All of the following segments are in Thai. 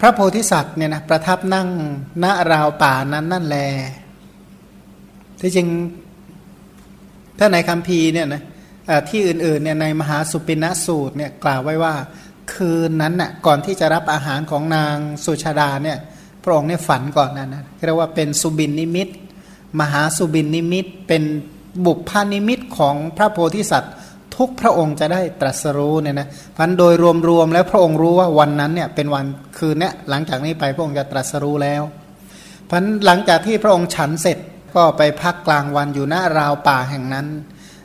พระโพธิสัตว์เนี่ยนะประทับนั่งณราวป่านั้นนั่นแล ที่จริงถ้าในคำพีเนี่ยนะที่อื่นๆเนี่ยในมหาสุปินสูตรเนี่ยกล่าวไว้ว่า คืนนั้นน่ะก่อนที่จะรับอาหารของนางสุชาดาเนี่ยพระองค์เนี่ยฝันก่อนนั้นนะเรียกว่าเป็นสุบินนิมิต มหาสุบินนิมิต เป็นบุพพานิมิตของพระโพธิสัตว์ ทุกพระองค์จะได้ตรัสรู้เนี่ยนะพันโดยรวมๆแล้วพระองค์รู้ว่าวันนั้นเนี่ยเป็นวันคืนเนี้ยหลังจากนี้ไปพระองค์จะตรัสรู้แล้วพันหลังจากที่พระองค์ฉันเสร็จก็ไปพักกลางวันอยู่หน้าราวป่าแห่งนั้น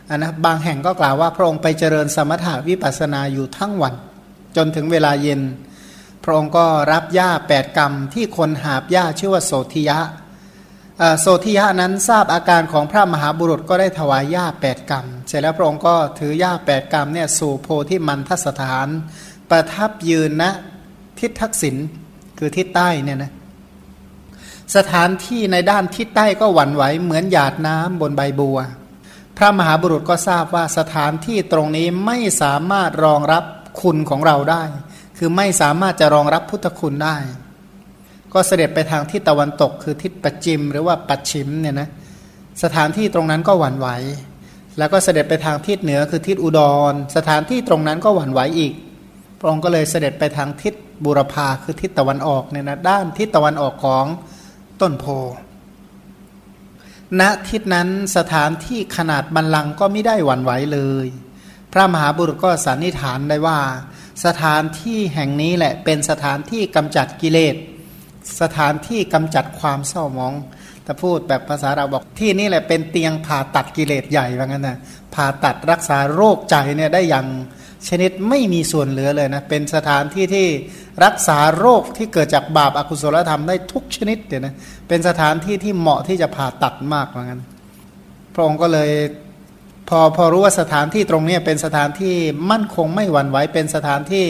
อันนะบางแห่งก็กล่าวว่าพระองค์ไปเจริญสมถาวิปัสนาอยู่ทั้งวัน จนถึงเวลาเย็น พระองค์ก็รับหญ้าแปดกรรมที่คนหาบหญ้าชื่อว่าโสธิยะ โสธิยะนั้นทราบอาการของพระมหาบุรุษก็ได้ถวายหญ้าแปดกรรม เสร็จแล้วพระองค์ก็ถือหญ้าแปดกรรมเนี่ยสู่โพธิมันทสถาน ประทับยืนณนะทิศทักษิณคือทิศใต้เนี่ยนะสถานที่ในด้านทิศใต้ก็หวั่นไหวเหมือนหยาดน้ำบนใบบัว พระมหาบุรุษก็ทราบว่าสถานที่ตรงนี้ไม่สามารถรองรับคุณของเราได้ คือไม่สามารถจะรองรับพุทธคุณได้ ก็เสด็จไปทางทิศตะวันตก คือทิศปัจจิม หรือว่าปัจฉิมเนี่ยนะสถานที่ตรงนั้นก็หวั่นไหว แล้วก็เสด็จไปทางทิศเหนือคือทิศอุดร สถานที่ตรงนั้นก็หวั่นไหวอีก พระองค์ก็เลยเสด็จไปทางทิศบุรพาคือทิศตะวันออกเนี่ยนะด้านทิศตะวันออกของต้นโพณทิศนั้นสถานที่ขนาดบันลังก็ไม่ได้หวั่นไหวเลย พระมหาบุรุษก็สันนิษฐานได้ว่า สถานที่แห่งนี้แหละเป็นสถานที่กำจัดกิเลส สถานที่กำจัดความเศร้ามองแต่พูดแบบภาษาเราบอกที่นี่แหละเป็นเตียงผ่าตัดกิเลสใหญ่ว่างั้นนะผ่าตัดรักษาโรคใจเนี่ยได้อย่างชนิดไม่มีส่วนเหลือเลยนะ เป็นสถานที่ที่รักษาโรคที่เกิดจากบาปอากุศลธรรมได้ทุกชนิดเดี๋ยนะเป็นสถานที่ที่เหมาะที่จะผ่าตัดมากเหมือนกันพระองค์ก็เลยพอพอรู้ว่าสถานที่ตรงนี้เป็นสถานที่มั่นคงไม่หวั่นไหวเป็นสถานที่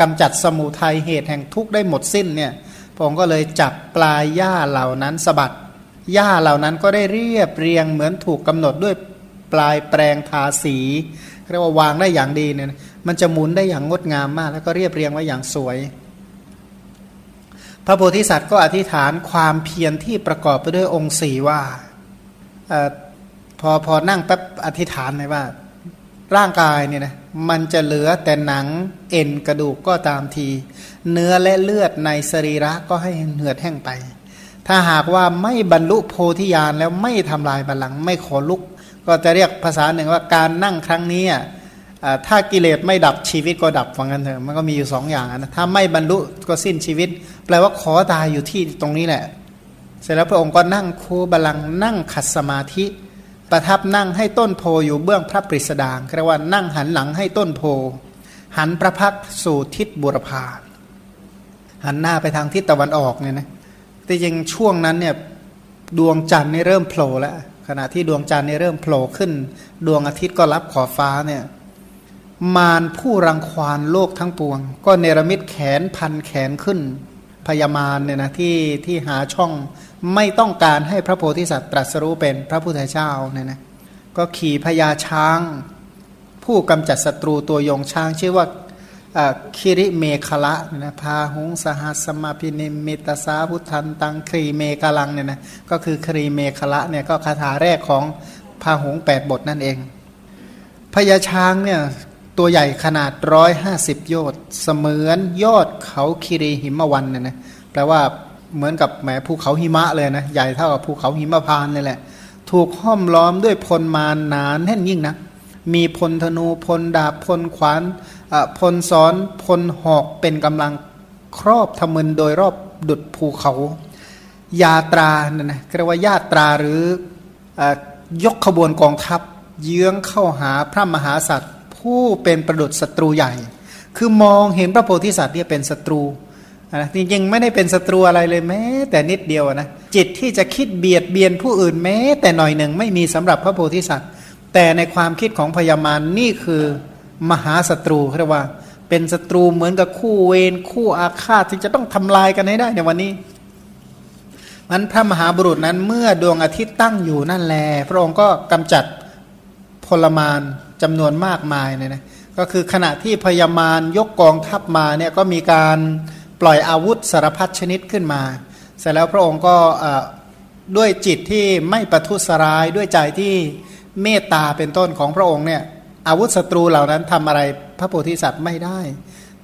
กำจัดสมุทัยเหตุแห่งทุกข์ได้หมดสิ้นเนี่ย พระองค์ก็เลยจับปลายหญ้าเหล่านั้นสะบัดหญ้าเหล่านั้นก็ได้เรียบเรียงเหมือนถูกกำหนดด้วยปลายแปรงทาสีเรียกว่าวางได้อย่างดีเนี่ยมันจะหมุนได้อย่างงดงามมาก แล้วก็เรียบเรียงไว้อย่างสวย พระโพธิสัตว์ก็อธิษฐานความเพียรที่ประกอบไปด้วยองค์สี่ว่าอพอพอนั่งแป๊บอธิษฐานเลยว่า ร่างกายเนี่ยนะ มันจะเหลือแต่หนังเอ็นกระดูกก็ตามที เนื้อและเลือดในสรีระก็ให้เหือดแห้งไป ถ้าหากว่าไม่บรรลุโพธิญาณแล้วไม่ทำลายบัลลังก์ไม่ขอลุก ก็จะเรียกภาษาหนึ่งว่าการนั่งครั้งนี้ถ้ากิเลสไม่ดับชีวิตก็ดับฟังกันเถอะมันก็มีอยู่สองอย่างนะถ้าไม่บรรลุก็สิ้นชีวิต แปลว่าขอตายอยู่ที่ตรงนี้แหละ เสร็จแล้วพระองค์ก็นั่งคูบาลังนั่งขัดสมาธิ ประทับนั่งให้ต้นโพอยู่เบื้องพระปริสดางเรียกว่านั่งหันหลังให้ต้นโพ หันพระพักสู่ทิศบุรพาหันหน้าไปทางทิศตะวันออกเนี่ยนะแต่ยังช่วงนั้นเนี่ยดวงจันทร์นี่เริ่มโผล่แล้วขณะที่ดวงจันทร์นี่เริ่มโผล่ขึ้น ดวงอาทิตย์ก็รับขอบฟ้าเนี่ยมารผู้รังควานโลกทั้งปวง ก็เนรมิตแขนพันแขนขึ้นพยามารเนี่ยนะที่ที่หาช่อง ไม่ต้องการให้พระโพธิสัตว์ตรัสรู้เป็นพระพุทธเจ้าเนี่ยนะก็ขี่พญาช้าง ผู้กำจัดศัตรูตัวยงช้าง ชื่อว่าคิริเมฆละนะพาหงสหัสมาพินิมิตสาพุทธันตังครีเมฆลังเนี่ยนะก็คือครีเมฆละเนี่ยก็คาถาแรกของพาหงแปดบทนั่นเอง พญาช้างเนี่ยตัวใหญ่ขนาดร้อยห้าสิบโยชน์เสมือนยอดเขาคิริหิมวันเนี่ยนะแปลว่า เหมือนกับแหมภูเขาหิมะเลยนะใหญ่เท่ากับภูเขาหิมะพานเลยแหละ ถูกห้อมล้อมด้วยพลมานหนานแน่นยิ่งนะมีพลธนูพลดาบพลขวานพลซ้อนพลหอกเป็นกำลังครอบทมึนโดยรอบดุดภูเขา ยาตราเนี่ยนะเรียกว่าญาตราหรือยกขบวนกองทัพ เยื้องเข้าหาพระมหาสัตว์ ผู้เป็นประดุษศัตรูใหญ่ คือมองเห็นพระโพธิสัตว์เนี่ยเป็นศัตรู นะจริงๆไม่ได้เป็นศัตรูอะไรเลยแม้ แต่นิดเดียวนะจิตที่จะคิดเบียดเบียนผู้อื่นแม้ แต่หน่อยหนึ่งไม่มีสำหรับพระโพธิสัตว์ แต่ในความคิดของพญามารนี่คือมหาศัตรูเรียกว่า เป็นศัตรูเหมือนกับคู่เวรคู่อาฆาตที่จะต้องทำลายกันให้ได้ในวันนี้มันพระมหาบุรุษนั้นเมื่อดวงอาทิตย์ตั้งอยู่นั่นแลพระองค์ก็กำจัดพลมานจำนวนมากมายเนี่ยนะก็คือขณะที่พญามารยกกองทัพมาเนี่ยก็มีการ ปล่อยอาวุธสารพัดชนิดขึ้นมา เสร็จแล้วพระองค์ก็ด้วยจิตที่ไม่ประทุษร้ายด้วยใจที่เมตตาเป็นต้นของพระองค์เนี่ยอาวุธศัตรูเหล่านั้นทำอะไรพระโพธิสัตว์ไม่ได้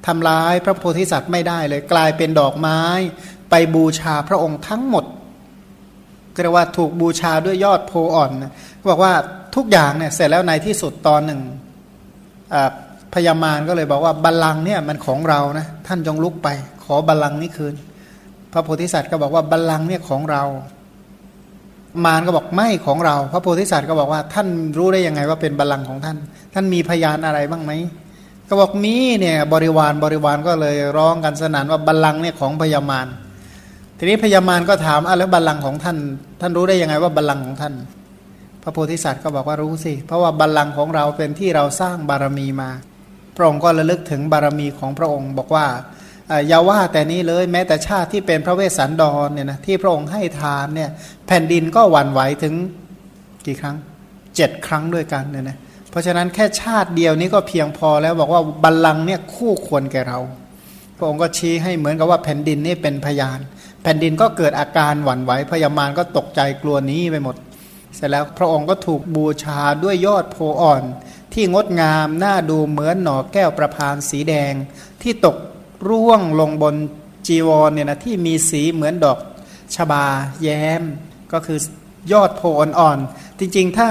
ทำร้ายพระโพธิสัตว์ไม่ได้เลยกลายเป็นดอกไม้ ไปบูชาพระองค์ทั้งหมดก็เรียกว่าถูกบูชาด้วยยอดโพอ่อนบอกว่าทุกอย่างเนี่ยเสร็จแล้วในที่สุดตอนหนึ่งพญามารก็เลยบอกว่าบัลลังก์เนี่ยมันของเรานะท่านจงลุกไป อบัลลังก์นี้คืน พระโพธิสัตว์ก็บอกว่าบัลลังก์เนี่ยของเรา มารก็บอกไม่ของเรา พระโพธิสัตว์ก็บอกว่าท่านรู้ได้ยังไงว่าเป็นบัลลังก์ของท่าน ท่านมีพยานอะไรบ้างไหมก็บอกมีเนี่ยบริวารบริวารก็เลยร้องกันสนั่นว่าบัลลังก์เนี่ยของพญามารทีนี้พญามารก็ถามอะแล้วบัลลังก์ของท่าน ท่านรู้ได้ยังไงว่าบัลลังก์ของท่าน พระโพธิสัตว์ก็บอกว่ารู้สิเพราะว่าบัลลังก์ของเราเป็นที่เราสร้างบารมีมาพระองค์ก็ระลึกถึงบารมีของพระองค์ บอกว่า อย่าว่าแต่นี้เลยแม้แต่ชาติที่เป็นพระเวสสันดรเนี่ยนะที่พระองค์ให้ทานเนี่ยแผ่นดินก็หวั่นไหวถึงกี่ครั้งเจ็ดครั้งด้วยกันเนี่ยนะเพราะฉะนั้นแค่ชาติเดียวนี้ก็เพียงพอแล้วบอกว่าบัลลังก์เนี่ยคู่ควรแก่เรา พระองค์ก็ชี้ให้เหมือนกับว่าแผ่นดินนี่เป็นพยาน แผ่นดินก็เกิดอาการหวั่นไหวพยามารก็ตกใจกลัวนี้ไปหมด เสร็จแล้วพระองค์ก็ถูกบูชาด้วยยอดโพอ่อน ที่งดงามน่าดูเหมือนหน่อแก้วประพานสีแดงที่ตก ร่วงลงบนจีวรเนี่ยนะที่มีสีเหมือนดอกชบาแย้ม ก็คือยอดโพอ่อนๆจริงๆ ถ้า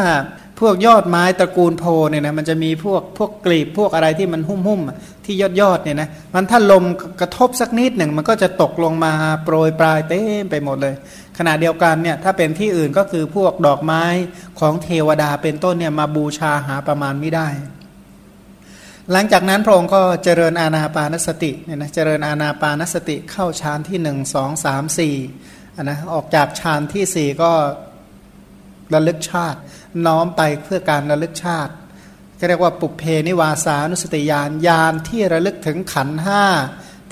พวกยอดไม้ตระกูลโพเนี่ยนะมันจะมีพวกพวกกลีบพวกอะไรที่มันหุ้มหุ้มที่ยอดยอดเนี่ยนะมันถ้าลมกระทบสักนิดหนึ่งมันก็จะตกลงมาโปรยปลายเต็มไปหมดเลย ขณะเดียวกันเนี่ยถ้าเป็นที่อื่นก็คือพวกดอกไม้ของเทวดาเป็นต้นเนี่ยมาบูชาหาประมาณไม่ได้ หลังจากนั้นพระองค์ก็เจริญอาณาปานสติเนี่ยนะเจริญอาณาปานสติเข้าฌานที่หนึ่งสองสามสี่นะออกจากฌานที่สี่ก็ระลึกชาติ น้อมไปเพื่อการระลึกชาติก็เรียกว่าปุเพนิวาสานุสติญาณญาณที่ระลึกถึงขันห้า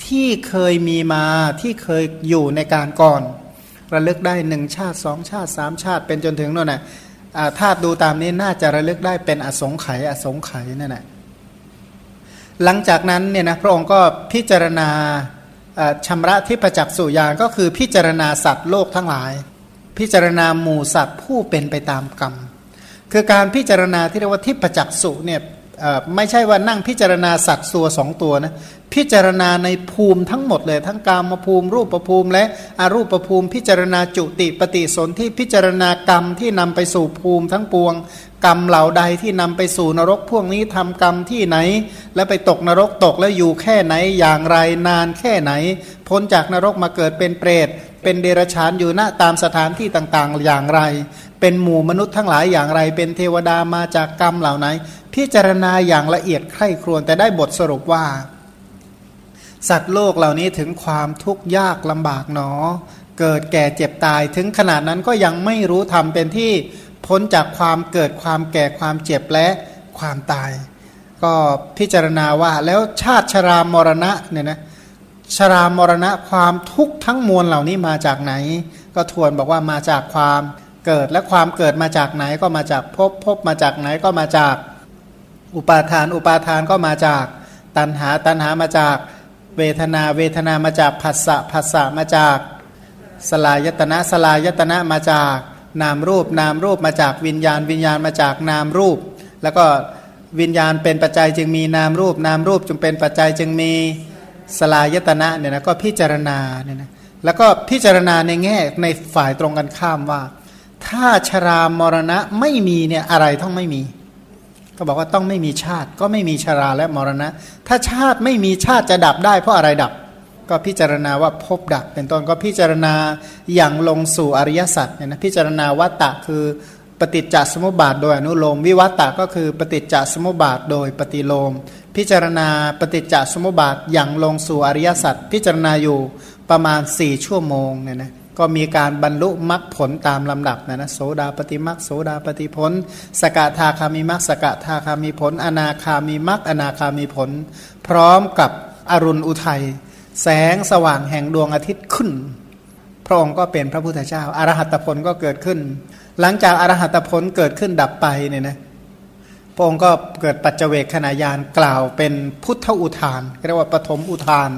ที่เคยมีมาที่เคยอยู่ในการก่อน ระลึกได้หนึ่งชาติสองชาติสามชาติ เป็นจนถึงโน่นน่ะถ้าดูตามนี้น่าจะระลึกได้เป็นอสงไขยอสงไขยนั่นแหละ หลังจากนั้นเนี่ยนะพระองค์ก็พิจารณาชำระที่ปจักสุยานก็คือพิจารณาสัตว์โลกทั้งหลาย พิจารณาหมู่สัตว์ผู้เป็นไปตามกรรม คือการพิจารณาที่เรียกว่าทิพจักสุเนี่ย ไม่ใช่ว่านั่งพิจารณาสัตว์ตัวสองตัวนะพิจารณาในภูมิทั้งหมดเลยทั้งกามภูมิ รูปภูมิ และอรูปภูมิ พิจารณาจุติปฏิสนธิพิจารณากรรมที่นำไปสู่ภูมิทั้งปวง กรรมเหล่าใดที่นำไปสู่นรกพวกนี้ทำกรรมที่ไหน แล้วไปตกนรกตกแล้วอยู่แค่ไหนอย่างไรนานแค่ไหน พ้นจากนรกมาเกิดเป็นเปรตเป็นเดรัจฉานอยู่ณตามสถานที่ต่างๆ อย่างไร เป็นหมู่มนุษย์ทั้งหลายอย่างไร เป็นเทวดามาจากกรรมเหล่าไหน พิจารณาอย่างละเอียดใคร่ครวญแต่ได้บทสรุปว่า สัตว์โลกเหล่านี้ถึงความทุกข์ยากลำบากหนอ เกิดแก่เจ็บตายถึงขนาดนั้นก็ยังไม่รู้ทำเป็นที่พ้นจากความเกิดความแก่ความเจ็บและความตาย ก็พิจารณาว่าแล้วชาติชรามรณะเนี่ยนะชรามรณะความทุกข์ทั้งมวลเหล่านี้มาจากไหน ก็ทวนบอกว่ามาจากความเกิดและความเกิดมาจากไหนก็มาจากภพภพมาจากไหนก็มาจาก อุปาทานอุปาทานก็มาจากตัณหาตัณหามาจากเวทนาเวทนามาจากผัสสะผัสสะมาจากสลายตนะสลายตนะมาจากนามรูปนามรูปมาจากวิญญาณ วิญญาณมาจากนามรูป แล้วก็วิญญาณเป็นปัจจัยจึงมีนามรูป นามรูปจึงเป็นปัจจัยจึงมีสลายตนะเนี่ยนะก็พิจารณาเนี่ยนะแล้วก็พิจารณาในแง่ในฝ่ายตรงกันข้ามว่า ถ้าชรามรณะไม่มีเนี่ยอะไรต้องไม่มี ก็บอกว่าต้องไม่มีชาติก็ไม่มีชราและมรณะ ถ้าชาติไม่มีชาติจะดับได้เพราะอะไรดับ ก็พิจารณาว่าพบดับ เป็นต้นก็พิจารณาอย่างลงสู่อริยสัจเนี่ยนะพิจารณาวัตตะคือปฏิจจสมุปบาทโดยอนุโลม วิวัตตะก็คือปฏิจจสมุปบาทโดยปฏิโลม พิจารณาปฏิจจสมุปบาทอย่างลงสู่อริยสัจพิจารณาอยู่ประมาณ 4 ชั่วโมงเนี่ยนะ ก็มีการบรรลุมรรคผลตามลำดับนะนะโสดาปฏิมรรคโสดาปฏิผล สกทาคามีมรรคสกทาคามีผล อนาคามีมรรคอนาคามีผล พร้อมกับอรุณอุทัย แสงสว่างแห่งดวงอาทิตย์ขึ้น พระองค์ก็เป็นพระพุทธเจ้าอารหัตผลก็เกิดขึ้น หลังจากอรหัตผลเกิดขึ้นดับไปเนี่ยนะพระองค์ก็เกิดปัจเจเวกขณะยานกล่าวเป็นพุทธอุทานเรียกว่าปฐมอุทาน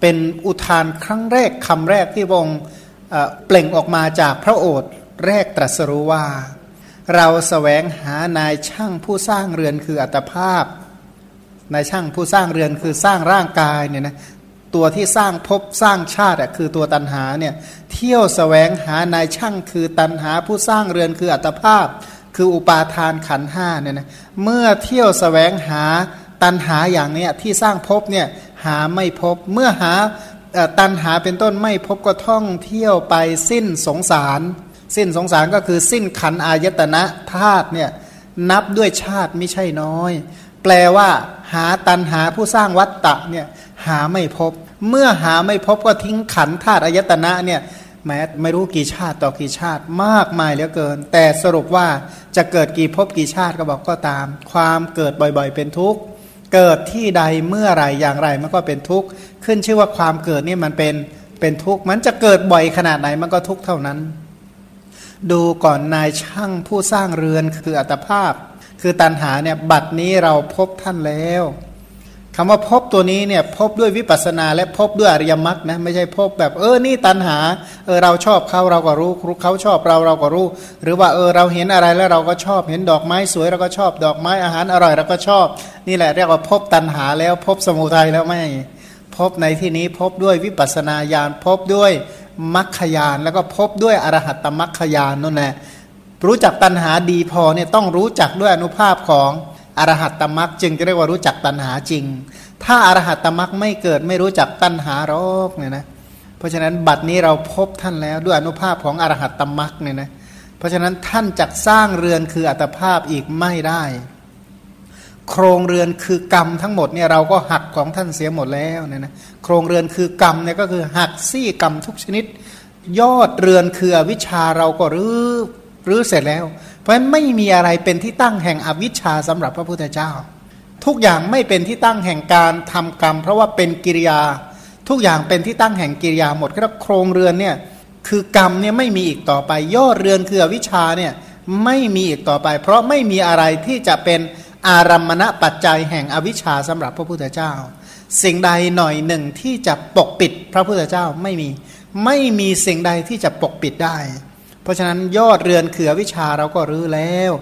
เป็นอุทานครั้งแรกคำแรกที่พระองค์ เปล่งออกมาจากพระโอษฐ์แรกตรัสรู้ว่า เราสแสวงหานายช่างผู้สร้างเรือนคืออัตภาพ นายช่างผู้สร้างเรือนคือสร้างร่างกายเนี่ยนะตัวที่สร้างภพสร้างชาติคือตัวตันหาเนี่ยเที่ยวสแสวงหานายช่างคือตันหาผู้สร้างเรือนคืออัตภาพ คืออุปาทานขันห้าเนี่ยนะเมื่อเที่ยวสแสวงหาตันหาอย่างเนี้ยที่สร้างภพเนี่ยหาไม่พบเมื่อหา ตันหาเป็นต้นไม่พบก็ท่องเที่ยวไปสิ้นสงสาร สิ้นสงสารก็คือสิ้นขันอายตนะธาตุเนี่ยนับด้วยชาติไม่ใช่น้อย แปลว่า หาตันหาผู้สร้างวัตตะเนี่ยหาไม่พบ เมื่อหาไม่พบก็ทิ้งขันธาตุอายตนะเนี่ยแม้ไม่รู้กี่ชาติต่อกี่ชาติมากมายเหลือเกิน แต่สรุปว่าจะเกิดกี่ภพกี่ชาติก็บอกก็ตาม ความเกิดบ่อยๆ เป็นทุกข์เกิดที่ใดเมื่อไรอย่างไรมันก็เป็นทุกข์ ขึ้นชื่อว่าความเกิดนี่มันเป็นเป็นทุกข์มันจะเกิดบ่อยขนาดไหนมันก็ทุกข์เท่านั้น ดูก่อนนายช่างผู้สร้างเรือนคืออัตภาพ คือตันหาเนี่ยบัดนี้เราพบท่านแล้วคำว่าพบตัวนี้เนี่ยพบด้วยวิปัสนาและพบด้วยอริยมรรคนะไม่ใช่พบแบบเออนี่ตันหาเออเราชอบเขาเราก็รู้เขาชอบเราเราก็รู้ หรือว่าเออเราเห็นอะไรแล้วเราก็ชอบเห็นดอกไม้สวยเราก็ชอบดอกไม้อาหารอร่อยเราก็ชอบ นี่แหละเรียกว่าพบตันหาแล้วพบสมุทัยแล้วไม่ บในที่นี้พบด้วยวิปัสนาญาณพบด้วยมรรคญาณแล้วก็พบด้วยอรหัตตมรรคญาณนั่นแหละรู้จักตันหาดีพอเนี่ยต้องรู้จักด้วยอนุภาพของอรหัตตมรักจึงจะเรียกว่ารู้จักตัณหาจริง ถ้าอรหัตตมรักไม่เกิดไม่รู้จักตัณหารอกเนี่ยนะเพราะฉะนั้นบัดนี้เราพบท่านแล้วด้วยอนุภาพของอรหัตตมรักเนี่ยนะเพราะฉะนั้นท่านจักสร้างเรือนคืออัตภาพอีกไม่ได้ โครงเรือนคือกรรมทั้งหมดเนี่ยเราก็หักของท่านเสียหมดแล้วเนี่ยนะโครงเรือนคือกรรมเนี่ยก็คือหักซี่กรรมทุกชนิด ยอดเรือนคืออวิชาเราก็รื้อรื้อเสร็จแล้ว เพราะฉะนั้นไม่มีอะไรเป็นที่ตั้งแห่งอวิชชาสำหรับพระพุทธเจ้า ทุกอย่างไม่เป็นที่ตั้งแห่งการทำกรรม เพราะว่าเป็นกิริยา ทุกอย่างเป็นที่ตั้งแห่งกิริยาหมดก็โครงเรือนเนี่ยคือกรรมเนี่ยไม่มีอีกต่อไป ยอดเรือนคืออวิชชาเนี่ยไม่มีอีกต่อไป เพราะไม่มีอะไรที่จะเป็น อารัมมณปัจจัยแห่งอวิชชาสำหรับพระพุทธเจ้า สิ่งใดหน่อยหนึ่งที่จะปกปิดพระพุทธเจ้าไม่มี ไม่มีสิ่งใดที่จะปกปิดได้ เพราะฉะนั้นยอดเรือนเขือวิชาเราก็รื้อแล้ว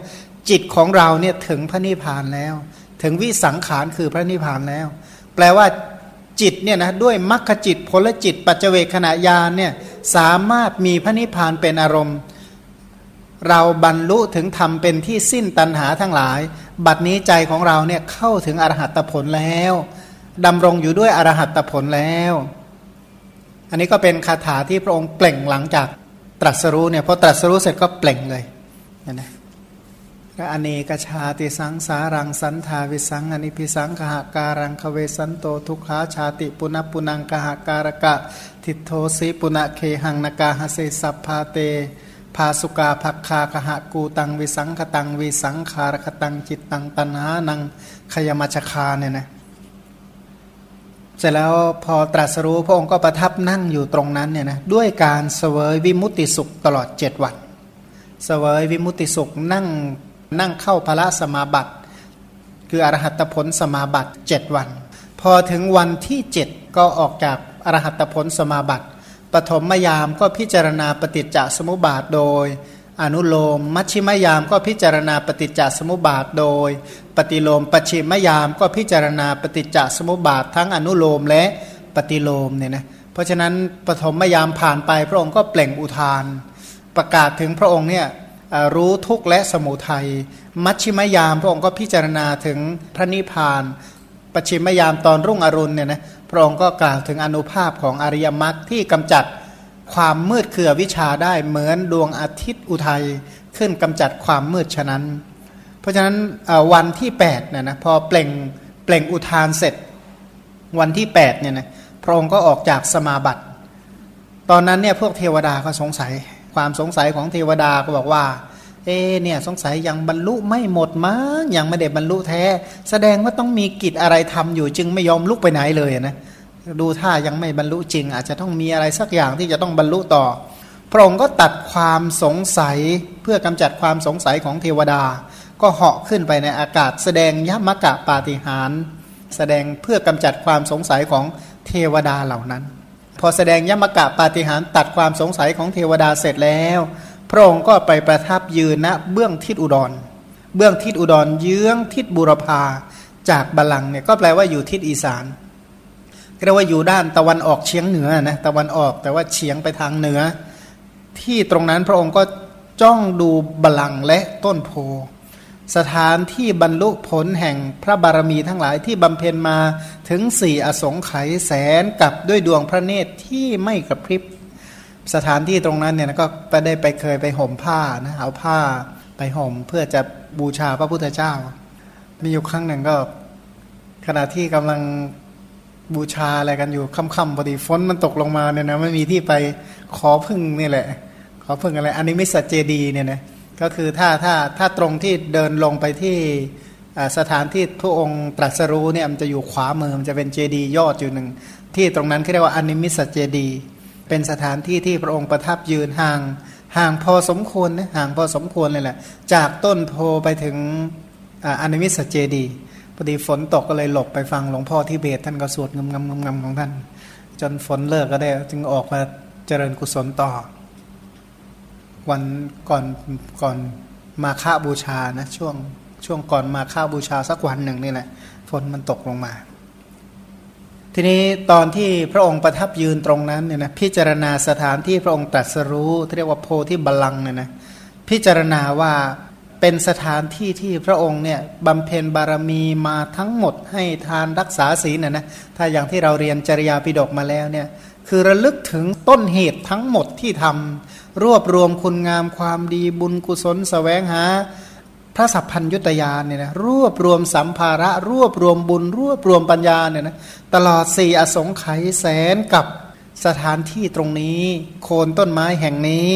จิตของเราเนี่ยถึงพระนิพพานแล้ว ถึงวิสังขารคือพระนิพพานแล้ว แปลว่าจิตเนี่ยนะด้วยมรรคจิตผลจิต ปัจเจเวขณะยานเนี่ยสามารถมีพระนิพพานเป็นอารมณ์ เราบรรลุถึงธรรมเป็นที่สิ้นตัณหาทั้งหลาย บัดนี้ใจของเราเนี่ยเข้าถึงอรหัตผลแล้วดำรงอยู่ด้วยอรหัตผลแล้ว อันนี้ก็เป็นคาถาที่พระองค์เปล่งหลังจากตรัสรู้เนี่ยพอตรัสรู้เสร็จก็เปล่งเลยนะก็อเนกชาติสังสารังสันธาวิสสังอนิพพิสัง คหการังคเวสันโตทุกขาชาติปุนัปปุนัง คหการกะ ทิฏโฐสิ ปุนะ เคหัง นะ กาหสิ สัพพาเต ผาสุกาภัคคาคหกูฏัง วิสังขตังวิสังขารคตังจิตตังตัณหานังขยมัชฌคาเนี่ยนะเสร็จแล้วพอตรัสรู้พระองค์ก็ประทับนั่งอยู่ตรงนั้นเนี่ยนะด้วยการเสวยวิมุตติสุขตลอดเจ็ดวัน เสวยวิมุตติสุขนั่งนั่งเข้าพระสมาบัติ คืออรหัตผลสมาบัติเจ็ดวัน พอถึงวันที่เจ็ดก็ออกจากอรหัตผลสมาบัติ ปฐมยามก็พิจารณาปฏิจจสมุปบาทโดย อนุโลม มัชชิมยามก็พิจารณาปฏิจจสมุปบาทโดย ปฏิโลมปัจฉิมยามก็พิจารณาปฏิจจสมุปบาททั้งอนุโลมและปฏิโลมเนี่ยนะเพราะฉะนั้นปฐมยามผ่านไปพระองค์ก็เปล่งอุทาน ประกาศถึงพระองค์เนี่ยรู้ทุกข์และสมุทัยมัชชิมยามพระองค์ก็พิจารณาถึงพระนิพพานปัจฉิมยามตอนรุ่งอรุณเนี่ยนะ พระองค์ก็กล่าวถึงอนุภาพของอริยมรรคที่กำจัดความมืดเคือวิชาได้เหมือนดวงอาทิตย์อุทัยขึ้นกำจัดความมืดฉะนั้น เพราะฉะนั้นวันที่8เนี่ยนะพอเปล่งเปล่งอุทานเสร็จวันที่8เนี่ยนะพระองค์ก็ออกจากสมาบัติ ตอนนั้นเนี่ยพวกเทวดาก็สงสัย ความสงสัยของเทวดาก็บอกว่า เอเนี่ยสงสัยยังบรรลุไม่หมดมั้งยังไม่ได้บรรลุแท้ แสดงว่าต้องมีกิจอะไรทำอยู่จึงไม่ยอมลุกไปไหนเลยนะดูท่ายังไม่บรรลุจริง อาจจะต้องมีอะไรสักอย่างที่จะต้องบรรลุต่อ พระองค์ก็ตัดความสงสัยเพื่อกำจัดความสงสัยของเทวดา ก็เหาะขึ้นไปในอากาศ แสดงยมกะปาฏิหารแสดงเพื่อกำจัดความสงสัยของเทวดาเหล่านั้น พอแสดงยมกะปาฏิหารตัดความสงสัยของเทวดาเสร็จแล้ว พระองค์ก็ไปประทับยืนณเบื้องทิศอุดร เบื้องทิศอุดรเยื้องทิศบุรพาจากบาลังเนี่ยก็แปลว่าอยู่ทิศอีสานเรียกว่าอยู่ด้านตะวันออกเฉียงเหนือนะตะวันออกแต่ว่าเฉียงไปทางเหนือ ที่ตรงนั้นพระองค์ก็จ้องดูบาลังและต้นโพสถานที่บรรลุผลแห่งพระบารมีทั้งหลายที่บำเพ็ญมาถึงสี่อสงไขยแสนกับด้วยดวงพระเนตรที่ไม่กระพริบ สถานที่ตรงนั้นเนี่ยก็ไปได้ไปเคยไปห่มผ้านะเอาผ้าไปห่มเพื่อจะบูชาพระพุทธเจ้า มีอยู่ครั้งหนึ่งก็ ขณะที่กำลังบูชาอะไรกันอยู่ค่ำๆพอดีฝนมันตกลงมาเนี่ยนะไม่มีที่ไปขอพึ่งนี่แหละ ขอพึ่งอะไรอันนี้ม่สัจเจดีเนี่ยนะก็คือถ้าถ้าถ้าตรงที่เดินลงไปที่สถานที่พระองค์ตรัสรู้เนี่ยมันจะอยู่ขวามือมันจะเป็นเจดีย์ยอดอยู่หนึ่งที่ตรงนั้นเขาเรียกว่าอนิมิสเจดีย์ เป็นสถานที่ที่พระองค์ประทับยืนห่างห่างพอสมควรนะห่างพอสมควรเลยแหละ จากต้นโพธิ์ไปถึงอนิมิสเจดีย์พอดีฝนตกก็เลยหลบไปฟังหลวงพ่อที่เบสท่านก็สวดงำงำงำของท่าน จนฝนเลิกก็ได้จึงออกมาเจริญกุศลต่อ วันก่อนก่อนมาฆาบูชานะช่วงช่วงก่อนมาฆาบูชาสักวันหนึ่งนี่แหละฝนมันตกลงมา ทีนี้ตอนที่พระองค์ประทับยืนตรงนั้นเนี่ยนะพิจารณาสถานที่พระองค์ตรัสรู้เรียกว่าโพธิบัลลังเนี่ยนะพิจารณาว่าเป็นสถานที่ที่พระองค์เนี่ยบำเพ็ญบารมีมาทั้งหมดให้ทานรักษาศีลน่ยนะถ้าอย่างที่เราเรียนจริยาปิฎกมาแล้วเนี่ยคือระลึกถึงต้นเหตุทั้งหมดที่ทำรวบรวมคุณงามความดีบุญกุศลสแสวงหา ระสัพพัญยุตยานเนี่ยนะรวบรวมสัมภาระ รวบรวมบุญ รวบรวมปัญญาเนี่ยนะตลอดสี่อสงไขยแสนกับสถานที่ตรงนี้ โคนต้นไม้แห่งนี้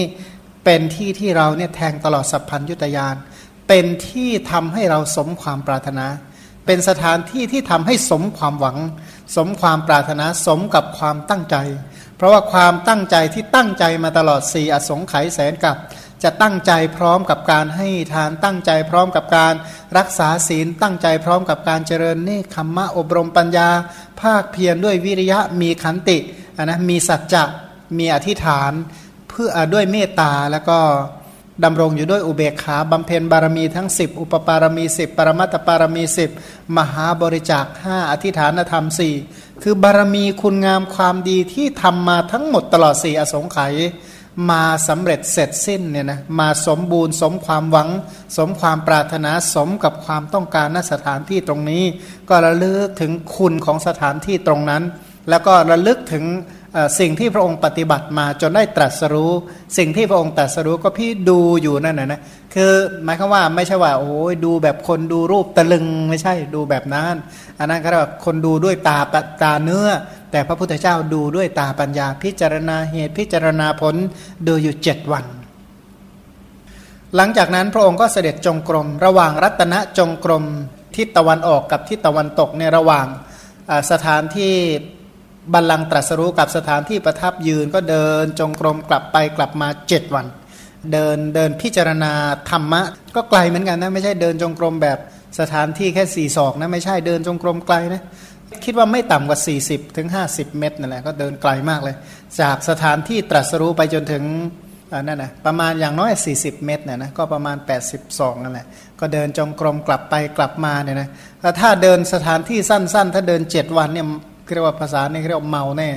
เป็นที่ที่เราเนี่ยแทงตลอดสัพพัญยุตยานเป็นที่ทำให้เราสมความปรารถนา เป็นสถานที่ที่ทำให้สมความหวัง สมความปรารถนาสมกับความตั้งใจ เพราะว่าความตั้งใจที่ตั้งใจมาตลอดสี่อสงไขยแสนกับ จะตั้งใจพร้อมกับการให้ทานตั้งใจพร้อมกับการรักษาศีล ตั้งใจพร้อมกับการเจริญเนคขมมะอบรมปัญญา ภาคเพียรด้วยวิริยะมีขันติะนะมีสัจจะมีอธิษฐาน เพื่อด้วยเมตตาแล้วก็ดำรงอยู่ด้วยอุเบกขาบำเพ็ญบารมีทั้ง 10 อุปปารมี 10 ปรมัตตปารมี 10 มหาบริจาค 5 อธิฐานธรรม 4 คือบารมีคุณงามความดีที่ทำมาทั้งหมดตลอด 4 อสงไขย มาสำเร็จเสร็จสิ้นเนี่ยนะมาสมบูรณ์สมความหวัง สมความปรารถนาสมกับความต้องการณสถานที่ตรงนี้ ก็ระลึกถึงคุณของสถานที่ตรงนั้น แล้วก็ระลึกถึงสิ่งที่พระองค์ปฏิบัติมาจนได้ตรัสรู้ สิ่งที่พระองค์ตรัสรู้ก็พี่ดูอยู่นั่นนะนะ คือหมายความว่าไม่ใช่ว่าโอ้ยดูแบบคนดูรูปตะลึงไม่ใช่ดูแบบนั้นอันนั้นก็เรียกว่าคนดูด้วยตาตาเนื้อ แต่พระพุทธเจ้าดูด้วยตาปัญญา พิจารณาเหตุพิจารณาผลดูอยู่เจ็ดวัน หลังจากนั้นพระองค์ก็เสด็จจงกรม ระหว่างรัตนจงกรมทิศตะวันออกกับทิศตะวันตกในระหว่างสถานที่บัลลังก์ตรัสรู้กับสถานที่ประทับยืนก็เดินจงกรมกลับไปกลับมาเจ็ดวัน เดินเดินพิจารณาธรรมะ ก็ไกลเหมือนกันนะ ไม่ใช่เดินจงกรมแบบสถานที่แค่สี่ศอกนะ ไม่ใช่เดินจงกรมไกลนะคิดว่าไม่ต่ำกว่า 40ถึง50 เมตรนั่นแหละก็เดินไกลมากเลย จากสถานที่ตรัสรู้ไปจนถึงนั่นนะประมาณอย่างน้อย 40 เมตรเนี่ยนะก็ประมาณ 82นั่นแหละก็เดินจงกรมกลับไปกลับมาเนี่ยนะถ้าเดินสถานที่สั้น ๆ ถ้าเดิน 7 วันเนี่ยเรียกว่าภาษาเนี่ยเรียกว่าเมาแน่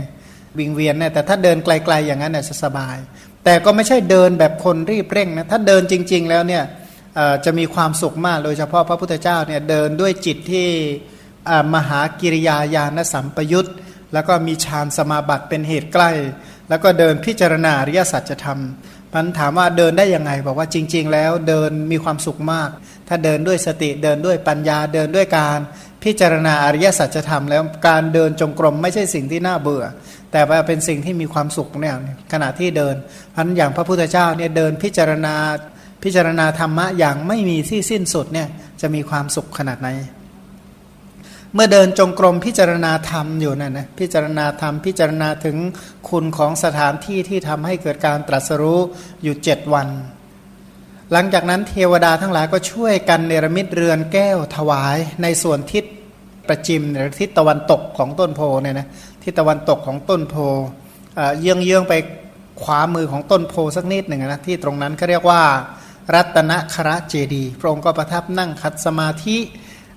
วิงเวียนแน่แต่ถ้าเดินไกล ๆ อย่างนั้นเนี่ยจะสบาย แต่ก็ไม่ใช่เดินแบบคนรีบเร่งนะถ้าเดินจริง ๆ แล้วเนี่ยจะมีความสุขมากโดยเฉพาะพระพุทธเจ้าเนี่ยเดินด้วยจิตที่มหากิริยาญาณสัมปยุตแล้วก็มีฌานสมาบัติเป็นเหตุใกล้ แล้วก็เดินพิจารณาอริยสัจธรรมมันถามว่าเดินได้ยังไงบอกว่าจริง ๆ แล้วเดินมีความสุขมาก ถ้าเดินด้วยสติเดินด้วยปัญญาเดินด้วยการพิจารณาอริยสัจธรรมแล้วการเดินจงกรมไม่ใช่สิ่งที่น่าเบื่อ แต่ว่าเป็นสิ่งที่มีความสุขเนี่ยขณะที่เดินพันอย่างพระพุทธเจ้าเนี่ยเดินพิจารณาพิจารณาธรรมะอย่างไม่มีที่สิ้นสุดเนี่ยจะมีความสุขขนาดไหน เมื่อเดินจงกรมพิจารณาธรรมอยู่นั่นนะพิจารณาธรรมพิจารณาถึงคุณของสถานที่ที่ทำให้เกิดการตรัสรู้อยู่เจ็ดวัน หลังจากนั้นเทวดาทั้งหลายก็ช่วยกันเนรมิตเรือนแก้วถวายในส่วนทิศ ประจิมหรือทิศตะวันตกของต้นโพเนี่ยนะทิศตะวันตกของต้นโพเยื้องเยื้องไปขวามือของต้นโพสักนิดหนึ่งนะที่ตรงนั้นเขาเรียกว่า รัตนคระเจดี พระองค์ก็ประทับนั่งคัดสมาธิ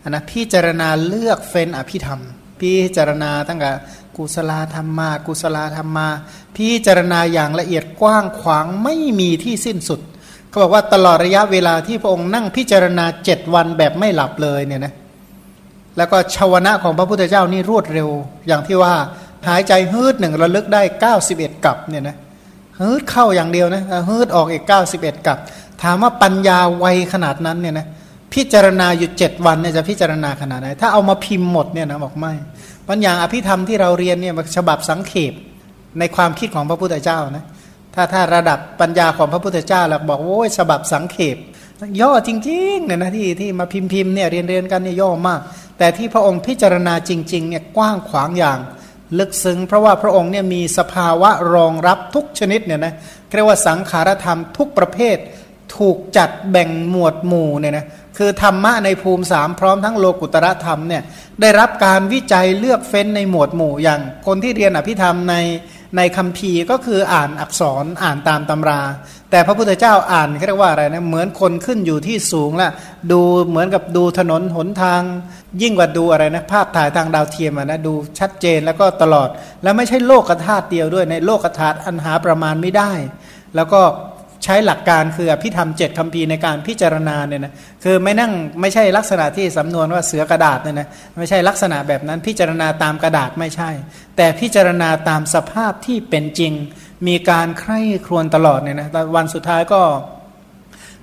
นะพิจารณาเลือกเฟ้นอภิธรรม พิจารณาตั้งแต่กุศลธรรมมา กุศลธรรมมา พิจารณาอย่างละเอียดกว้างขวางไม่มีที่สิ้นสุดเขาบอกว่าตลอดระยะเวลาที่พระองค์นั่งพิจารณาเจ็ดวันแบบไม่หลับเลยเนี่ยนะ แล้วก็ชาวนะของพระพุทธเจ้านี่รวดเร็ว อย่างที่ว่าหายใจฮืดหนึ่งระลึกได้ 91กับเนี่ยนะฮืดเข้าอย่างเดียวนะฮืดออกอีก 91กับ ถามว่าปัญญาไวขนาดนั้นเนี่ยนะพิจารณาอยู่เจ็ดวันเนี่ยจะพิจารณาขนาดไหน ถ้าเอามาพิมพ์หมดเนี่ยนะบอกไม่ปัญญาอภิธรรมที่เราเรียนเนี่ยฉบับสังเขปในความคิดของพระพุทธเจ้านะถ้าถ้าระดับปัญญาของพระพุทธเจ้าเราบอกโอ้ยฉบับสังเขปย่อจริงๆเนี่ยนะที่ที่มาพิมพ์พิมพ์เนี่ยเรียนเรียนกันเนี่ยย่อมาก แต่ที่พระองค์พิจารณาจริงๆเนี่ยกว้างขวางอย่าง ลึกซึ้งเพราะว่าพระองค์เนี่ยมีสภาวะรองรับทุกชนิดเนี่ยนะเรียกว่าสังขารธรรมทุกประเภทถูกจัดแบ่งหมวดหมู่เนี่ยนะคือธรรมะในภูมิสามพร้อมทั้งโลกุตระธรรมเนี่ยได้รับการวิจัยเลือกเฟ้นในหมวดหมู่อย่าง คนที่เรียนอภิธรรมใน ในคัมภีร์ก็คืออ่านอักษรอ่านตามตำรา แต่พระพุทธเจ้าอ่านเรียกว่าอะไรนะเหมือนคนขึ้นอยู่ที่สูงละดูเหมือนกับดูถนนหนทาง ยิ่งกว่าดูอะไรนะภาพถ่ายทางดาวเทียมนะดูชัดเจนแล้วก็ตลอด แล้วไม่ใช่โลกธาตุเดียวด้วยในโลกธาตุอันหาประมาณไม่ได้ แล้วก็ ใช้หลักการคืออภิธรรมเจ็ดคำพีในการพิจารณาเนี่ยนะคือไม่นั่งไม่ใช่ลักษณะที่สำนวนว่าเสือกระดาษเนี่ยนะไม่ใช่ลักษณะแบบนั้นพิจารณาตามกระดาษไม่ใช่ แต่พิจารณาตามสภาพที่เป็นจริง มีการใคร่ครวญตลอดเนี่ยนะวันสุดท้ายก็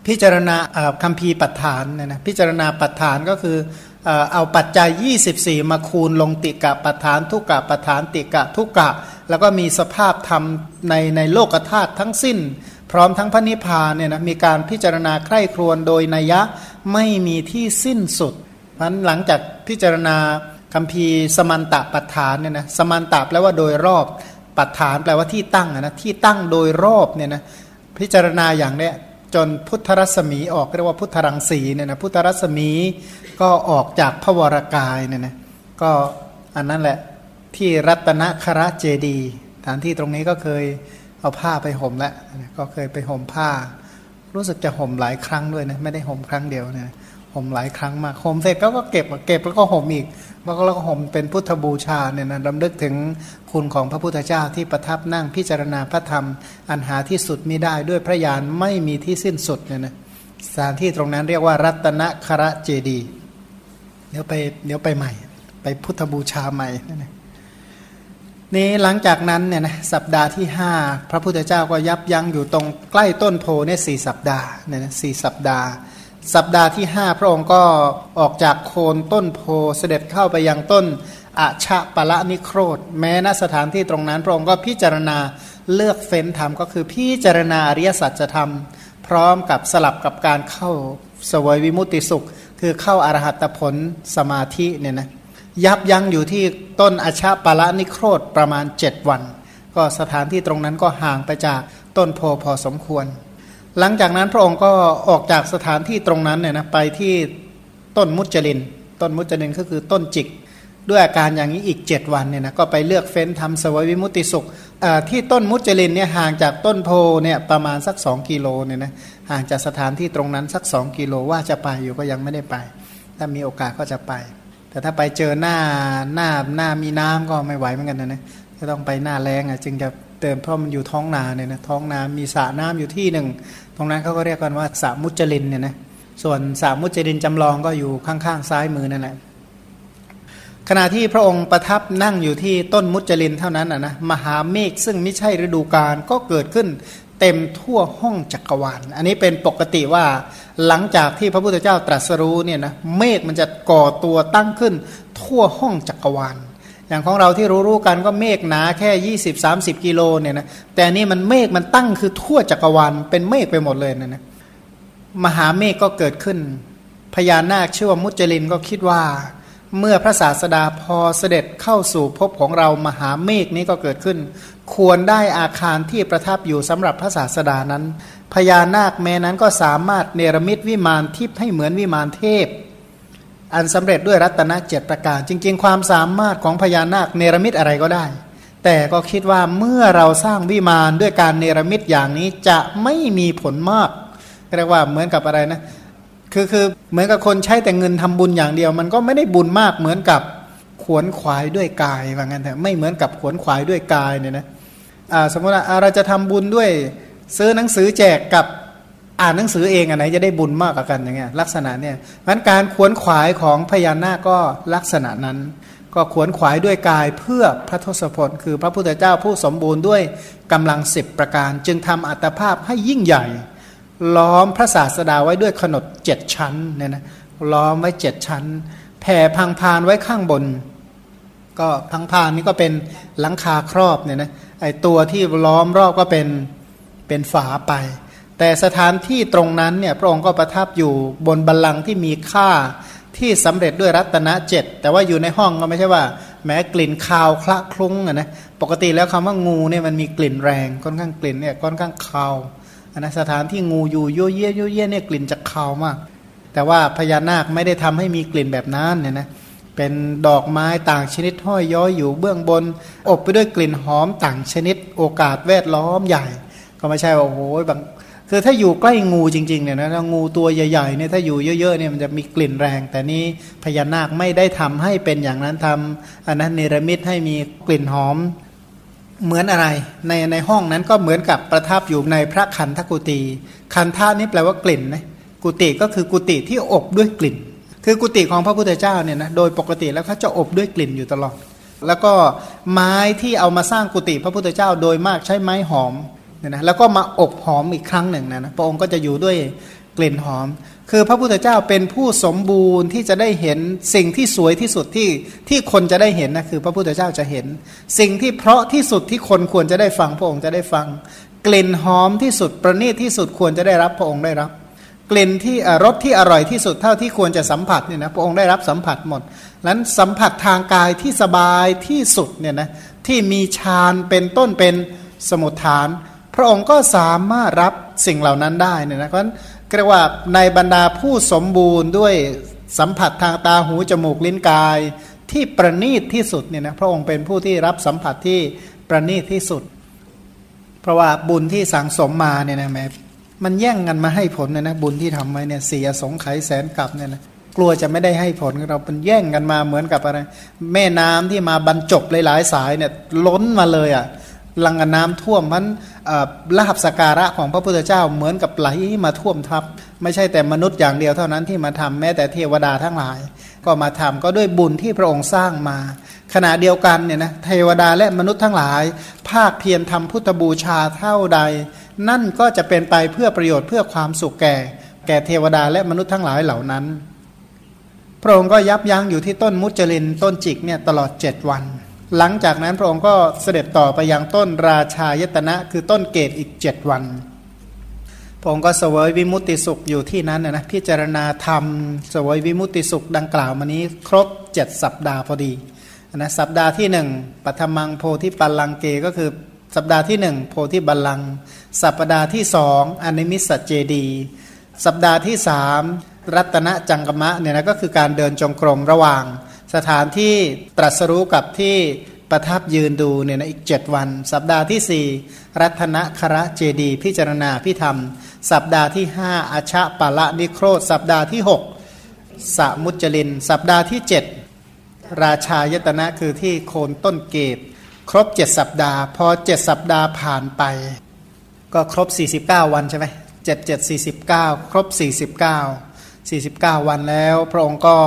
พิจารณาคำพีปัฏฐานเนี่ยนะพิจารณาปัฏฐานก็คือเอาปัจจัย 24 มาคูณลงติกะปัฏฐานทุกกะปัฏฐานติกะทุกกะ แล้วก็มีสภาพธรรมในในโลกธาตุทั้งสิ้น พร้อมทั้งพระนิพพานเนี่ยนะมีการพิจารณาใคร่ครวญโดยนัยยะไม่มีที่สิ้นสุดเพราะหลังจากพิจารณาคำพีสมันตะปัฏฐานเนี่ยนะสมันตะแปลว่าโดยรอบปัฏฐานแปลว่าที่ตั้งนะที่ตั้งโดยรอบเนี่ยนะพิจารณาอย่างเนี้ยจนพุทธรัศมีออกเรียกว่าพุทธรังสีเนี่ยนะพุทธรัศมีก็ออกจากพระวรากายเนี่ยนะก็อันนั้นแหละที่รัตนคระเจดี ฐานที่ตรงนี้ก็เคย เอาผ้าไปห่มแล้วก็เคยไปห่มผ้า รู้สึกจะห่มหลายครั้งด้วยนะไม่ได้ห่มครั้งเดียวเนี่ยห่มหลายครั้งมากห่มเสร็จก็เก็บเก็บแล้วก็ห่มอีกแล้วก็ห่มเป็นพุทธบูชาเนี่ยนะรำลึกถึงคุณของพระพุทธเจ้าที่ประทับนั่งพิจารณาพระธรรม อันหาที่สุดไม่ได้ด้วยพระญาณไม่มีที่สิ้นสุดเนี่ยนะสถานที่ตรงนั้นเรียกว่ารัตนคระเจดี เดี๋ยวไปเดี๋ยวไปใหม่ ไปพุทธบูชาใหม่นั่นเอง นี้หลังจากนั้นเนี่ยนะสัปดาห์ที่ห้าพระพุทธเจ้าก็ยับยั้งอยู่ตรงใกล้ต้นโพเนี่ยสี่สัปดาห์เนี่ยนะสี่สัปดาห์ สัปดาห์ที่ห้าพระองค์ก็ออกจากโคนต้นโพเสด็จเข้าไปยังต้นอาชะปะละนิโครธ แม้ณสถานที่ตรงนั้น พระองค์ก็พิจารณาเลือกเฟ้นธรรมก็คือพิจารณาอริยสัจธรรม พร้อมกับสลับกับการเข้าสวยวิมุตติสุข คือเข้าอรหัตผลสมาธิเนี่ยนะ ยับยั้งอยู่ที่ต้นอชาปาละนิโครธประมาณเจ็ดวัน ก็สถานที่ตรงนั้นก็ห่างไปจากต้นโพพอสมควร หลังจากนั้นพระองค์ก็ออกจากสถานที่ตรงนั้นเนี่ยนะไปที่ต้นมุจลิน ต้นมุจลินก็คือต้นจิก ด้วยอาการอย่างนี้อีก 7 วันเนี่ยนะก็ไปเลือกเฟ้นทำสวยวิมุติสุขที่ต้นมุจลินเนี่ยห่างจากต้นโพเนี่ยประมาณสัก 2 กิโลเนี่ยนะห่างจากสถานที่ตรงนั้นสัก 2 กิโลว่าจะไปอยู่ก็ยังไม่ได้ไป ถ้ามีโอกาสก็จะไป แต่ถ้าไปเจอหน้าหน้าหน้ามีน้ำก็ไม่ไหวเหมือนกันนะนะก็ต้องไปหน้าแรงอะจึงจะเติมเพราะมันอยู่ท้องนาเนี่ยนะท้องนามีสระน้ำอยู่ที่หนึ่งตรงนั้นเขาก็เรียกกันว่าสระมุจลินเนี่ยนะส่วนสระมุจลินจำลองก็อยู่ข้างๆซ้ายมือนั่นแหละขณะที่พระองค์ประทับนั่งอยู่ที่ต้นมุจลินเท่านั้นนะมหาเมฆซึ่งไม่ใช่ฤดูกาลก็เกิดขึ้น เต็มทั่วห้องจักรวาล อันนี้เป็นปกติว่าหลังจากที่พระพุทธเจ้าตรัสรู้เนี่ยนะเมฆมันจะก่อตัวตั้งขึ้นทั่วห้องจักรวาล อย่างของเราที่รู้ๆกันก็เมฆหนาแค่ 20 30 กิโลเนี่ยนะแต่นี่มันเมฆมันตั้งคือทั่วจักรวาลเป็นเมฆไปหมดเลยนะนะมหาเมฆก็เกิดขึ้นพญานาคชื่อว่ามุจลินก็คิดว่า เมื่อพระศาสดาพอเสด็จเข้าสู่ภพของเรามหาเมฆนี้ก็เกิดขึ้น ควรได้อาคารที่ประทับอยู่สำหรับพระศาสดานั้น พญานาคแม้นั้นก็สามารถเนรมิตวิมานทิพย์ให้เหมือนวิมานเทพ อันสำเร็จด้วยรัตนเจ็ดประการ จริง ๆ ความสามารถของพญานาคเนรมิตอะไรก็ได้ แต่ก็คิดว่าเมื่อเราสร้างวิมานด้วยการเนรมิตอย่างนี้จะไม่มีผลมากเรียกว่าเหมือนกับอะไรนะ คือคือเหมือนกับคนใช้แต่เงินทำบุญอย่างเดียว มันก็ไม่ได้บุญมากเหมือนกับขวนขวายด้วยกายว่างั้นแต่ไม่เหมือนกับขวนขวายด้วยกายเนี่ยนะสมมติว่าเราจะทำบุญด้วยซื้อหนังสือแจกกับอ่านหนังสือเองอันไหนจะได้บุญมากกว่ากันอย่างเงี้ยลักษณะเนี่ยมันการขวนขวายของพญานาคก็ลักษณะนั้น ก็ขวนขวายด้วยกายเพื่อพระทศพลคือพระพุทธเจ้าผู้สมบูรณ์ด้วยกำลังสิบประการ จึงทำอัตภาพให้ยิ่งใหญ่ ล้อมพระศาสดาไว้ด้วยขนดเจ็ดชั้นเนี่ยนะล้อมไว้เจ็ดชั้น แผ่พังพานไว้ข้างบน ก็พังพานนี้ก็เป็นหลังคาครอบเนี่ยนะไอตัวที่ล้อมรอบก็เป็นเป็นฝาไป แต่สถานที่ตรงนั้นเนี่ยพระองค์ก็ประทับอยู่บนบัลลังก์ที่มีค่าที่สำเร็จด้วยรัตนเจ็ดแต่ว่าอยู่ในห้องก็ไม่ใช่ว่า แม้กลิ่นคาวคละคลุ้งอะนะปกติแล้วคำว่างูเนี่ยมันมีกลิ่นแรงค่อนข้างกลิ่นเนี่ยค่อนข้างคาว นะสถานที่งูอยู่โยเยโยเยเนี่ยกลิ่นจะคาวมาก แต่ว่าพญานาคไม่ได้ทำให้มีกลิ่นแบบนั้นเนี่ยนะเป็นดอกไม้ต่างชนิดห้อยย้อยอยู่เบื้องบน อบไปด้วยกลิ่นหอมต่างชนิดโอกาสแวดล้อมใหญ่ ก็ไม่ใช่ว่าโอ้โหบางคือถ้าอยู่ใกล้งูจริงๆเนี่ยนะงูตัวใหญ่ๆเนี่ยถ้าอยู่เยอะๆเนี่ยมันจะมีกลิ่นแรง แต่นี้พญานาคไม่ได้ทำให้เป็นอย่างนั้นทำอันนั้นเนรมิตให้มีกลิ่นหอม เหมือนอะไร ในในห้องนั้นก็เหมือนกับประทับอยู่ในพระคันธกุตีคันธานี่แปลว่ากลิ่นนะกุติก็คือกุติที่อบด้วยกลิ่น คือกุติของพระพุทธเจ้าเนี่ยนะโดยปกติแล้วเขาจะอบด้วยกลิ่นอยู่ตลอด แล้วก็ไม้ที่เอามาสร้างกุติพระพุทธเจ้าโดยมากใช้ไม้หอมเนี่ยนะแล้วก็มาอบหอมอีกครั้งหนึ่งนะนะพระองค์ก็จะอยู่ด้วยกลิ่นหอม คือพระพุทธเจ้าเป็นผู้สมบูรณ์ที่จะได้เห็นสิ่งที่สวยที่สุดที่ที่คนจะได้เห็นนะคือ พระพุทธเจ้าจะเห็น สิ่งที่เพราะที่สุดที่คนควรจะได้ฟังพระองค์จะได้ฟัง กลิ่นหอมที่สุดประณีตที่สุดควรจะได้รับพระองค์ได้รับ กลิ่นที่รสที่อร่อยที่สุดเท่าที่ควรจะสัมผัสเนี่ยนะพระองค์ได้รับสัมผัสหมดนั้นสัมผัสทางกายที่สบายที่สุดเนี่ยนะที่มีฌานเป็นต้นเป็นสมุทฐาน พระองค์ก็สามารถรับสิ่งเหล่านั้นได้เนี่ยนะเพราะฉะนั้น เรียกว่าในบรรดาผู้สมบูรณ์ด้วยสัมผัสทางตาหูจมูกลิ้นกาย ที่ประณีตที่สุดเนี่ยนะพระองค์เป็นผู้ที่รับสัมผัสที่ประณีตที่สุด เพราะว่าบุญที่สังสมมาเนี่ยนะแม้มันแย่งกันมาให้ผลเนี่ยนะบุญที่ทำไว้เนี่ยเสียสงไขแสนกลับเนี่ยนะกลัวจะไม่ได้ให้ผลเราเป็นแย่งกันมาเหมือนกับอะไร แม่น้ำที่มาบรรจบหลายๆสายเนี่ยล้นมาเลยอะ่ะ ลังน้ำท่วมมันลาบสการะของพระพุทธเจ้าเหมือนกับไหลมาท่วมทับ ไม่ใช่แต่มนุษย์อย่างเดียวเท่านั้นที่มาทำแม้แต่เทวดาทั้งหลาย ก็มาทำก็ด้วยบุญที่พระองค์สร้างมา ขณะเดียวกันเนี่ยนะเทวดาและมนุษย์ทั้งหลาย ภาคเพียรทำพุทธบูชาเท่าใด นั่นก็จะเป็นไปเพื่อประโยชน์เพื่อความสุขแก่ แก่เทวดาและมนุษย์ทั้งหลายเหล่านั้น พระองค์ก็ยับยั้งอยู่ที่ต้นมุจลินต้นจิกเนี่ยตลอดเจ็ดวัน หลังจากนั้นพระองค์ก็เสด็จต่อไปยังต้นราชายตนะ คือต้นเกตอีกเจ็ดวัน พระองค์ก็เสวยวิมุตติสุขอยู่ที่นั้นนะพิจารณาธรรมเสวยวิมุตติสุขดังกล่าวมานี้ ครบเจ็ดสัปดาห์พอดีนะสัปดาห์ที่หนึ่งปัทมังโพธิปัลลังเกก็คือสัปดาห์ที่หนึ่งโพธิบัลลัง สัปดาห์ที่สองอนิมิสเจดี สัปดาห์ที่สามรัตนจังกมะเนี่ยนะก็คือการเดินจงกรมระหว่าง สถานที่ตรัสรู้กับที่ประทับยืนดูเนี่ยนะอีกเจ็ดวัน สัปดาห์ที่สี่รัตนคระเจดี พิจารณาพิธรรม สัปดาห์ที่ห้าอาชะปะละนิโครธสัปดาห์ที่หกสมุจลิน สัปดาห์ที่เจ็ดราชายตนะคือที่โคนต้นเกตครบเจ็ดสัปดาห์ พอเจ็ดสัปดาห์ผ่านไป ก็ครบ 49 วันใช่ไหมเจ็ดเจ็ดสี่สิบเก้าครบ 49 49 วันแล้ว พระองค์ก็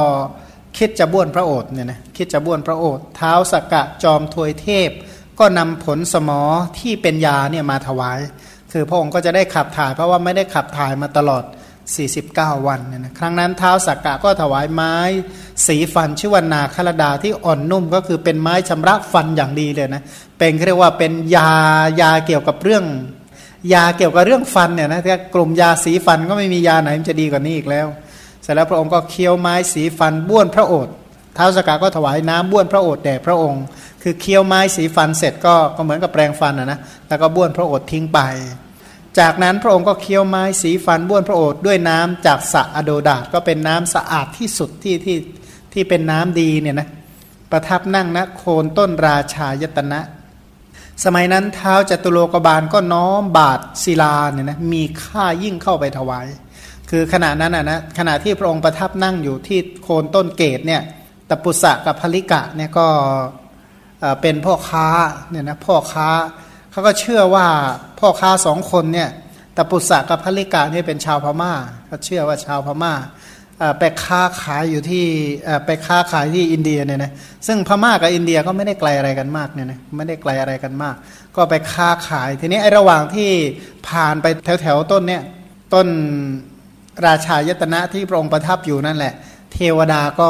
คิดจะบ้วนพระโอษฐ์เนี่ยนะคิดจะบ้วนพระโอษฐ์เท้าสกกะจอมทวยเทพ ก็นำผลสมอที่เป็นยาเนี่ยมาถวาย คือพระองค์ก็จะได้ขับถ่ายเพราะว่าไม่ได้ขับถ่ายมาตลอด 49 วันเนี่ยนะครั้งนั้นเท้าสักกะก็ถวายไม้ สีฟันชื่อวนาคลดาที่อ่อนนุ่มก็คือเป็นไม้ชำระฟันอย่างดีเลยนะเป็นเรียกว่าเป็นยายาเกี่ยวกับเรื่อง ยาเกี่ยวกับเรื่องฟันเนี่ยนะกลุ่มยาสีฟันก็ไม่มียาไหนมันจะดีกว่านี้อีกแล้ว ร็จแล้วพระองค์ก็เคี้ยวไม้สีฟันบ้วนพระโอษฐ์ท้าวสกาก็ถวายน้ำบ้วนพระโอษฐ์แด่พระองค์ คือเคี้ยวไม้สีฟันเสร็จก็ก็เหมือนกับแปรงฟันนะนะแล้วก็บ้วนพระโอษฐ์ทิ้งไป จากนั้นพระองค์ก็เคี้ยวไม้สีฟันบ้วนพระโอษฐ์ด้วยน้ำจากสระอโดดาก็เป็นน้ำสะอาดที่สุดที่ที่ที่เป็นน้ำดีเนี่ยนะประทับนั่งณโคนต้นราชายตนะ สมัยนั้นเท้าจตุโลกบาลก็น้อมบาทศิลาเนี่ยนะมีค่ายิ่งเข้าไปถวาย คือขณะนั้นนะขณะที่พระองค์ประทับนั่งอยู่ที่โคนต้นเกตเนี่ยตปุสะกับพลิกะเนี่ยก็เป็นพ่อค้าเนี่ยนะพ่อค้าเขาก็เชื่อว่าพ่อค้าสองคนเนี่ยตปุสะกับพลิกะนี่เป็นชาวพมา่าเขาเชื่อว่าชาวพมา่าไปค้าขายอยู่ที่ไปค้าขายที่อินเดียเนี่ยนะซึ่งพม่ากับอินเดียก็ไม่ได้ไกลอะไรกันมากเนี่ยนะไม่ได้ไกลอะไรกันมาก ก็ไปค้าขายทีนี้ไอ้ระหว่างที่ผ่านไปแถวแถวต้นเนี่ยต้น ราชายตนะที่พระองค์ประทับอยู่นั่นแหละ เทวดาก็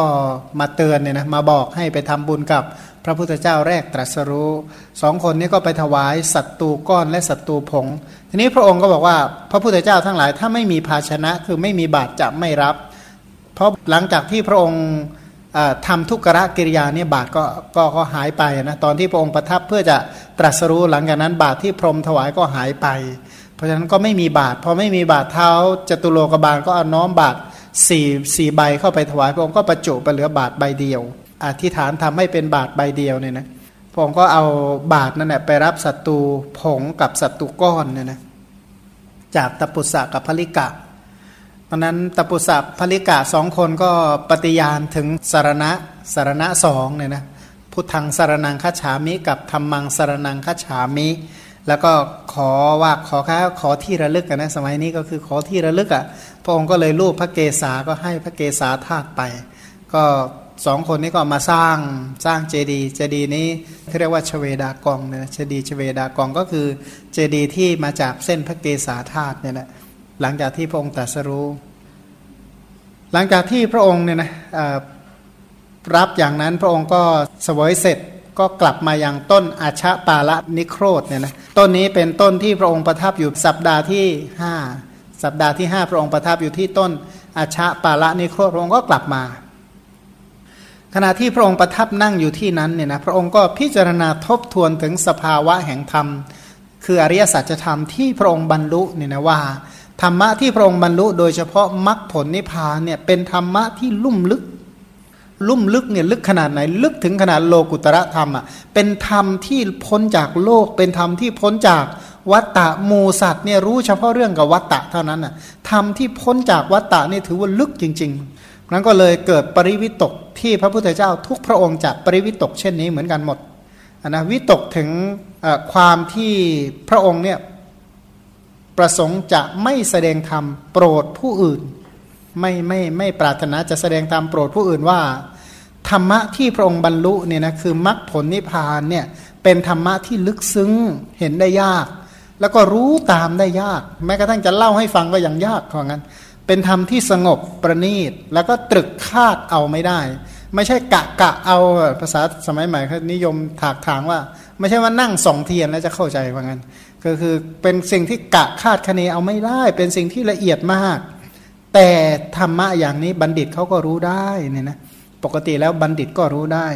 มาเตือนเนี่ยนะมาบอกให้ไปทำบุญกับพระพุทธเจ้าแรกตรัสรู้สองคนนี้ก็ไปถวายสัตตูก้อนและสัตตูผง ทีนี้พระองค์ก็บอกว่าพระพุทธเจ้าทั้งหลายถ้าไม่มีภาชนะคือไม่มีบาตรจะไม่รับ เพราะหลังจากที่พระองค์ทำทุกขะกิริยาเนี่ยบาทก็ก็ก็หายไปนะตอนที่พระองค์ประทับเพื่อจะตรัสรู้หลังจากนั้นบาทที่พรมถวายก็หายไป เพราะฉะนั้นก็ไม่มีบาทพอไม่มีบาทเท้าจตุโลกบาลก็เอาน้อมบาทสี่สี่ใบเข้าไปถวายพระองค์ก็ประจุไปเหลือบาทใบเดียวอธิษฐานทำให้เป็นบาทใบเดียวเนี่ยนะพระองค์ก็เอาบาทนั่นแหละไปรับศัตรูผงกับศัตรูก้อนเนี่ยนะจากตปุษะกับพลิกะเพราะนั้นตปุสัพพลิกะสองคนก็ปฏิญาณถึงสารณะสารณะสองเนี่ยนะพุทธังสารนังคัจฉามิ กับธรรมังสารนังคัจฉามิ แล้วก็ขอว่าขอค่าขอที่ระลึกกันนะสมัยนี้ก็คือขอที่ระลึกอะ่ะพระองค์ก็เลยรูปพระเกศาก็ให้พระเกศาธาตุไป ก็สองคนนี้ก็มาสร้างสร้างเจดีย์เจดีย์นี้เรียกว่าชเวดากองนะเจดีย์ชเวดากองก็คือเจดีย์ที่มาจากเส้นพระเกศาธาตุเนี่ยแหละหลังจากที่พระองค์ตรัสรู้ หลังจากที่พระองค์เนี่ยนะรับอย่างนั้นพระองค์ก็สวยเสร็จ ก็กลับมาอย่างต้นอาชะปาละนิโครธเนี่ยนะต้นนี้เป็นต้นที่พระองค์ประทับอยู่สัปดาห์ที่ห้าสัปดาห์ที่ห้าพระองค์ประทับอยู่ที่ต้นอาชะปาละนิโครธพระองค์ก็กลับมา ขณะที่พระองค์ประทับนั่งอยู่ที่นั้นเนี่ยนะพระองค์ก็พิจารณาทบทวนถึงสภาวะแห่งธรรม คืออริยสัจธรรมที่พระองค์บรรลุเนี่ยนะว่าธรรมะที่พระองค์บรรลุ โดยเฉพาะมรรคผลนิพพานเนี่ยเป็นธรรมะที่ลุ่มลึก ลุ่มลึกเนี่ยลึกขนาดไหน ลึกถึงขนาดโลกุตระธรรมอะเป็นธรรมที่พ้นจากโลก เป็นธรรมที่พ้นจากวัตตะมูสัตว์เนี่ยรู้เฉพาะเรื่องกับวัตตะเท่านั้นอะธรรมที่พ้นจากวัตตะนี่ถือว่าลึกจริง ๆ นั้นก็เลยเกิดปริวิตกที่พระพุทธเจ้าทุกพระองค์จัดปริวิตกเช่นนี้เหมือนกันหมดนะวิตกถึงความที่พระองค์เนี่ยประสงค์จะไม่แสดงธรรมโปรดผู้อื่น ไม่ไม่ไม่ปรารถนาจะแสดงธรรมโปรดผู้อื่นว่า ธรรมะที่พระองค์บรรลุเนี่ยนะคือมรรคผลนิพพานเนี่ยเป็นธรรมะที่ลึกซึ้งเห็นได้ยาก แล้วก็รู้ตามได้ยาก แม้กระทั่งจะเล่าให้ฟังก็ยังยากของนั้น เป็นธรรมที่สงบประณีต แล้วก็ตรึกคาดเอาไม่ได้ ไม่ใช่กะกะเอาภาษาสมัยใหม่เขานิยมถากถางว่า ไม่ใช่ว่านั่งสองเทียนแล้วจะเข้าใจว่างั้นก็คือเป็นสิ่งที่กะคาดคะเนเอาไม่ได้ เป็นสิ่งที่ละเอียดมาก แต่ธรรมะอย่างนี้บัณฑิตเขาก็รู้ได้เนี่ยนะปกติแล้วบัณฑิตก็รู้ได้